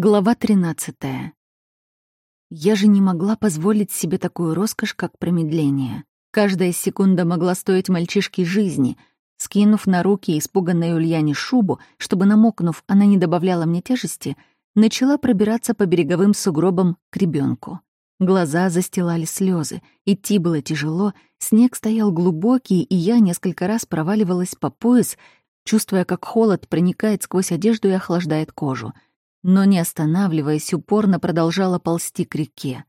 Глава 13. Я же не могла позволить себе такую роскошь, как промедление. Каждая секунда могла стоить мальчишке жизни. Скинув на руки испуганной Ульяне шубу, чтобы, намокнув, она не добавляла мне тяжести, начала пробираться по береговым сугробам к ребенку. Глаза застилали слезы, идти было тяжело, снег стоял глубокий, и я несколько раз проваливалась по пояс, чувствуя, как холод проникает сквозь одежду и охлаждает кожу — но, не останавливаясь, упорно продолжала ползти к реке.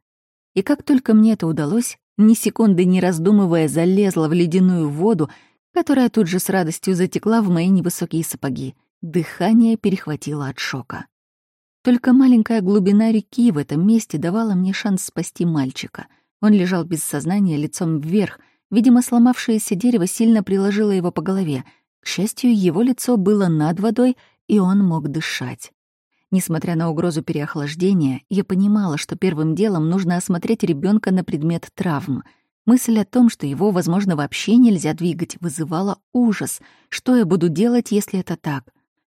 И как только мне это удалось, ни секунды не раздумывая, залезла в ледяную воду, которая тут же с радостью затекла в мои невысокие сапоги. Дыхание перехватило от шока. Только маленькая глубина реки в этом месте давала мне шанс спасти мальчика. Он лежал без сознания, лицом вверх. Видимо, сломавшееся дерево сильно приложило его по голове. К счастью, его лицо было над водой, и он мог дышать. Несмотря на угрозу переохлаждения, я понимала, что первым делом нужно осмотреть ребенка на предмет травм. Мысль о том, что его, возможно, вообще нельзя двигать, вызывала ужас. Что я буду делать, если это так?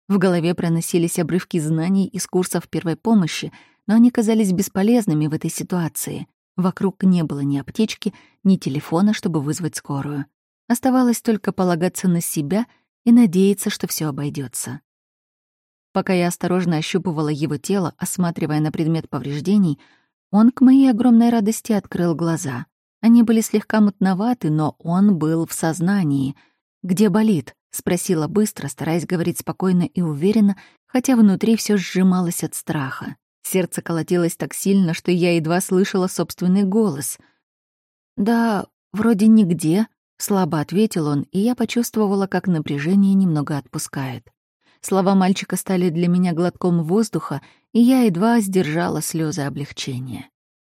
В голове проносились обрывки знаний из курсов первой помощи, но они казались бесполезными в этой ситуации. Вокруг не было ни аптечки, ни телефона, чтобы вызвать скорую. Оставалось только полагаться на себя и надеяться, что все обойдется. Пока я осторожно ощупывала его тело, осматривая на предмет повреждений, он, к моей огромной радости, открыл глаза. Они были слегка мутноваты, но он был в сознании. «Где болит?» — спросила быстро, стараясь говорить спокойно и уверенно, хотя внутри все сжималось от страха. Сердце колотилось так сильно, что я едва слышала собственный голос. «Да, вроде нигде», — слабо ответил он, и я почувствовала, как напряжение немного отпускает. Слова мальчика стали для меня глотком воздуха, и я едва сдержала слезы облегчения.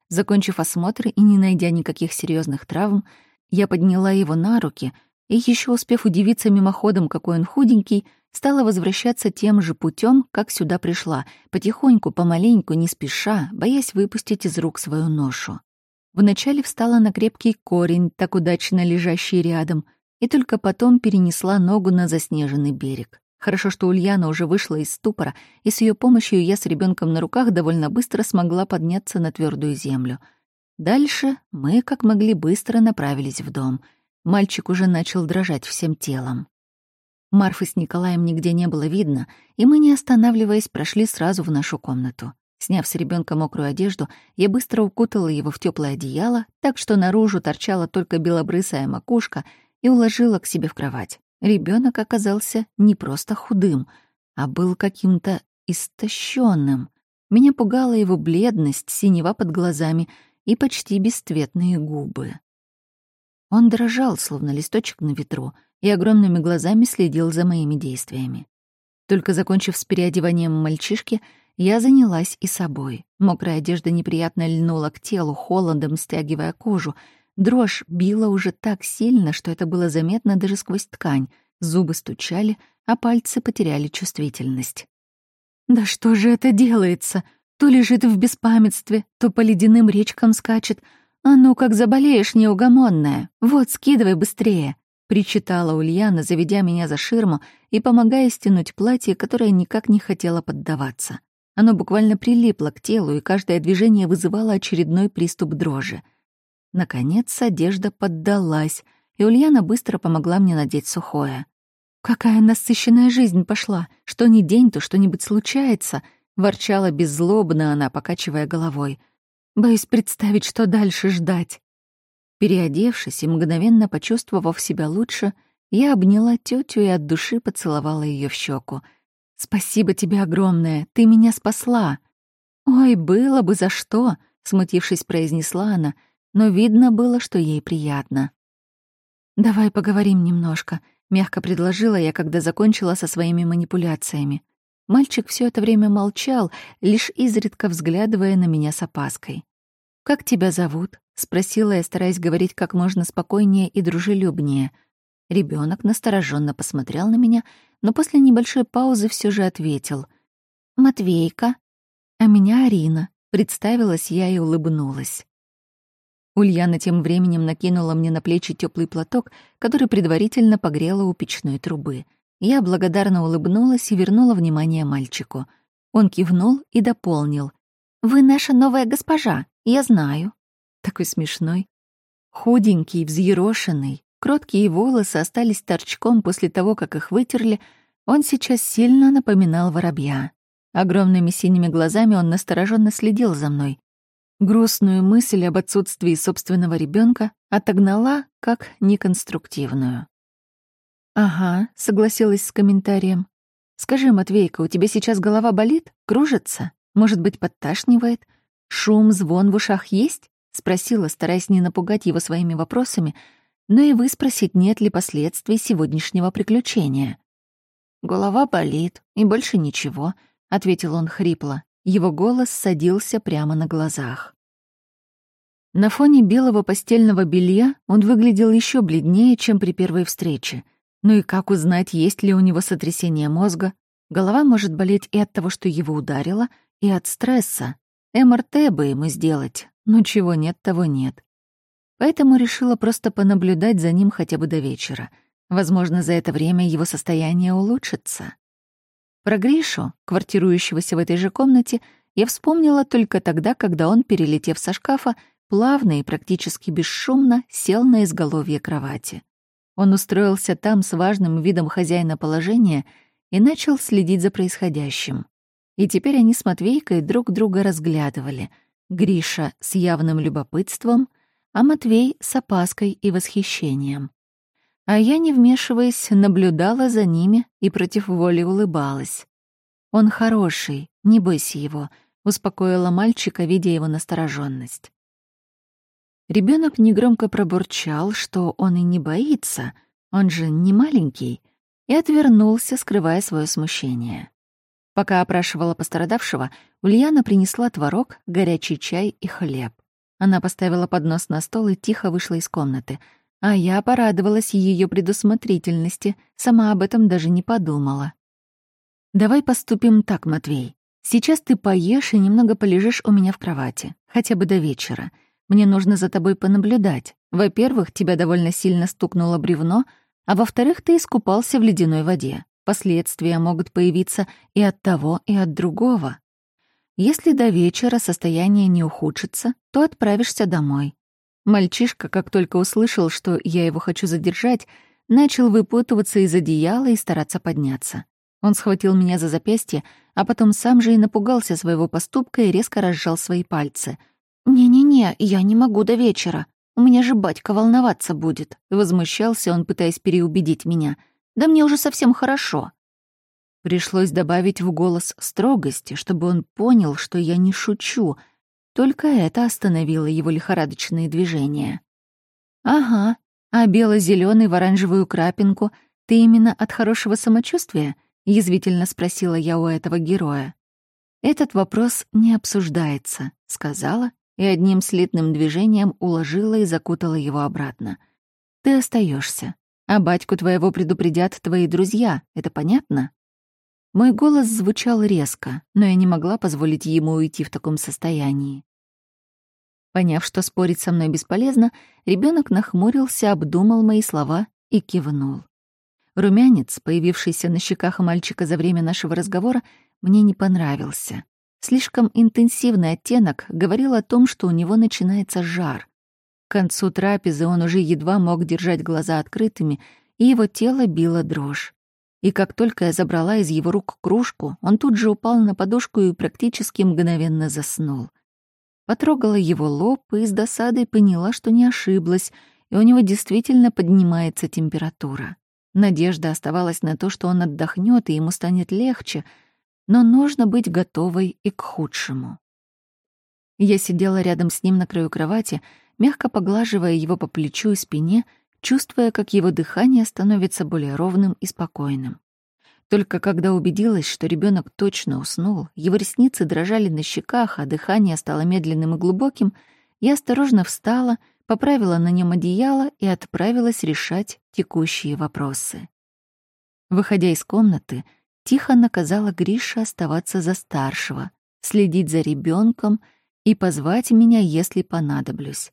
Закончив осмотр и не найдя никаких серьезных травм, я подняла его на руки и, еще успев удивиться мимоходом, какой он худенький, стала возвращаться тем же путем, как сюда пришла, потихоньку, помаленьку, не спеша, боясь выпустить из рук свою ношу. Вначале встала на крепкий корень, так удачно лежащий рядом, и только потом перенесла ногу на заснеженный берег. Хорошо, что Ульяна уже вышла из ступора, и с ее помощью я с ребенком на руках довольно быстро смогла подняться на твердую землю. Дальше мы, как могли, быстро направились в дом. Мальчик уже начал дрожать всем телом. Марфы с Николаем нигде не было видно, и мы, не останавливаясь, прошли сразу в нашу комнату. Сняв с ребенка мокрую одежду, я быстро укутала его в теплое одеяло, так что наружу торчала только белобрысая макушка, и уложила к себе в кровать. Ребенок оказался не просто худым, а был каким-то истощенным. Меня пугала его бледность, синева под глазами и почти бесцветные губы. Он дрожал, словно листочек на ветру, и огромными глазами следил за моими действиями. Только закончив с переодеванием мальчишки, я занялась и собой. Мокрая одежда неприятно льнула к телу, холодом стягивая кожу — Дрожь била уже так сильно, что это было заметно даже сквозь ткань. Зубы стучали, а пальцы потеряли чувствительность. «Да что же это делается? То лежит в беспамятстве, то по ледяным речкам скачет. А ну, как заболеешь, неугомонная. Вот, скидывай быстрее!» — причитала Ульяна, заведя меня за ширму и помогая стянуть платье, которое никак не хотело поддаваться. Оно буквально прилипло к телу, и каждое движение вызывало очередной приступ дрожи — Наконец одежда поддалась, и Ульяна быстро помогла мне надеть сухое. «Какая насыщенная жизнь пошла! Что ни день, то что-нибудь случается!» — ворчала беззлобно она, покачивая головой. «Боюсь представить, что дальше ждать». Переодевшись и мгновенно почувствовав себя лучше, я обняла тетю и от души поцеловала ее в щеку. «Спасибо тебе огромное, ты меня спасла!» «Ой, было бы за что!» — смутившись, произнесла она — но видно было, что ей приятно. «Давай поговорим немножко», — мягко предложила я, когда закончила со своими манипуляциями. Мальчик все это время молчал, лишь изредка взглядывая на меня с опаской. «Как тебя зовут?» — спросила я, стараясь говорить как можно спокойнее и дружелюбнее. Ребенок настороженно посмотрел на меня, но после небольшой паузы все же ответил. «Матвейка». «А меня Арина», — представилась я и улыбнулась. Ульяна тем временем накинула мне на плечи теплый платок, который предварительно погрела у печной трубы. Я благодарно улыбнулась и вернула внимание мальчику. Он кивнул и дополнил. «Вы наша новая госпожа, я знаю». Такой смешной. Худенький, взъерошенный, кроткие волосы остались торчком после того, как их вытерли, он сейчас сильно напоминал воробья. Огромными синими глазами он настороженно следил за мной. Грустную мысль об отсутствии собственного ребенка отогнала как неконструктивную. «Ага», — согласилась с комментарием. «Скажи, Матвейка, у тебя сейчас голова болит? Кружится? Может быть, подташнивает? Шум, звон в ушах есть?» — спросила, стараясь не напугать его своими вопросами, но и выспросить, нет ли последствий сегодняшнего приключения. «Голова болит, и больше ничего», — ответил он хрипло. Его голос садился прямо на глазах. На фоне белого постельного белья он выглядел еще бледнее, чем при первой встрече. Ну и как узнать, есть ли у него сотрясение мозга? Голова может болеть и от того, что его ударило, и от стресса. МРТ бы ему сделать, но чего нет, того нет. Поэтому решила просто понаблюдать за ним хотя бы до вечера. Возможно, за это время его состояние улучшится. Про Гришу, квартирующегося в этой же комнате, я вспомнила только тогда, когда он, перелетев со шкафа, плавно и практически бесшумно сел на изголовье кровати. Он устроился там с важным видом хозяина положения и начал следить за происходящим. И теперь они с Матвейкой друг друга разглядывали. Гриша с явным любопытством, а Матвей с опаской и восхищением а я, не вмешиваясь, наблюдала за ними и против воли улыбалась. «Он хороший, не бойся его», — успокоила мальчика, видя его настороженность. Ребенок негромко пробурчал, что он и не боится, он же не маленький, и отвернулся, скрывая свое смущение. Пока опрашивала пострадавшего, Ульяна принесла творог, горячий чай и хлеб. Она поставила поднос на стол и тихо вышла из комнаты — а я порадовалась ее предусмотрительности, сама об этом даже не подумала. «Давай поступим так, Матвей. Сейчас ты поешь и немного полежишь у меня в кровати, хотя бы до вечера. Мне нужно за тобой понаблюдать. Во-первых, тебя довольно сильно стукнуло бревно, а во-вторых, ты искупался в ледяной воде. Последствия могут появиться и от того, и от другого. Если до вечера состояние не ухудшится, то отправишься домой. Мальчишка, как только услышал, что я его хочу задержать, начал выпутываться из одеяла и стараться подняться. Он схватил меня за запястье, а потом сам же и напугался своего поступка и резко разжал свои пальцы. «Не-не-не, я не могу до вечера. У меня же батька волноваться будет», — возмущался он, пытаясь переубедить меня. «Да мне уже совсем хорошо». Пришлось добавить в голос строгости, чтобы он понял, что я не шучу — только это остановило его лихорадочные движения. «Ага, а бело-зелёный в оранжевую крапинку ты именно от хорошего самочувствия?» — язвительно спросила я у этого героя. «Этот вопрос не обсуждается», — сказала и одним слитным движением уложила и закутала его обратно. «Ты остаешься, а батьку твоего предупредят твои друзья, это понятно?» Мой голос звучал резко, но я не могла позволить ему уйти в таком состоянии. Поняв, что спорить со мной бесполезно, ребенок нахмурился, обдумал мои слова и кивнул. Румянец, появившийся на щеках мальчика за время нашего разговора, мне не понравился. Слишком интенсивный оттенок говорил о том, что у него начинается жар. К концу трапезы он уже едва мог держать глаза открытыми, и его тело било дрожь и как только я забрала из его рук кружку, он тут же упал на подушку и практически мгновенно заснул. Потрогала его лоб и с досадой поняла, что не ошиблась, и у него действительно поднимается температура. Надежда оставалась на то, что он отдохнет и ему станет легче, но нужно быть готовой и к худшему. Я сидела рядом с ним на краю кровати, мягко поглаживая его по плечу и спине — чувствуя, как его дыхание становится более ровным и спокойным. Только когда убедилась, что ребенок точно уснул, его ресницы дрожали на щеках, а дыхание стало медленным и глубоким, я осторожно встала, поправила на нем одеяло и отправилась решать текущие вопросы. Выходя из комнаты, тихо наказала Грише оставаться за старшего, следить за ребенком и позвать меня, если понадоблюсь.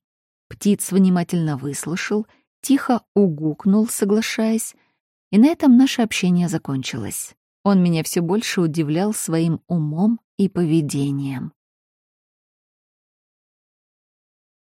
Птиц внимательно выслушал тихо угукнул, соглашаясь, и на этом наше общение закончилось. Он меня все больше удивлял своим умом и поведением.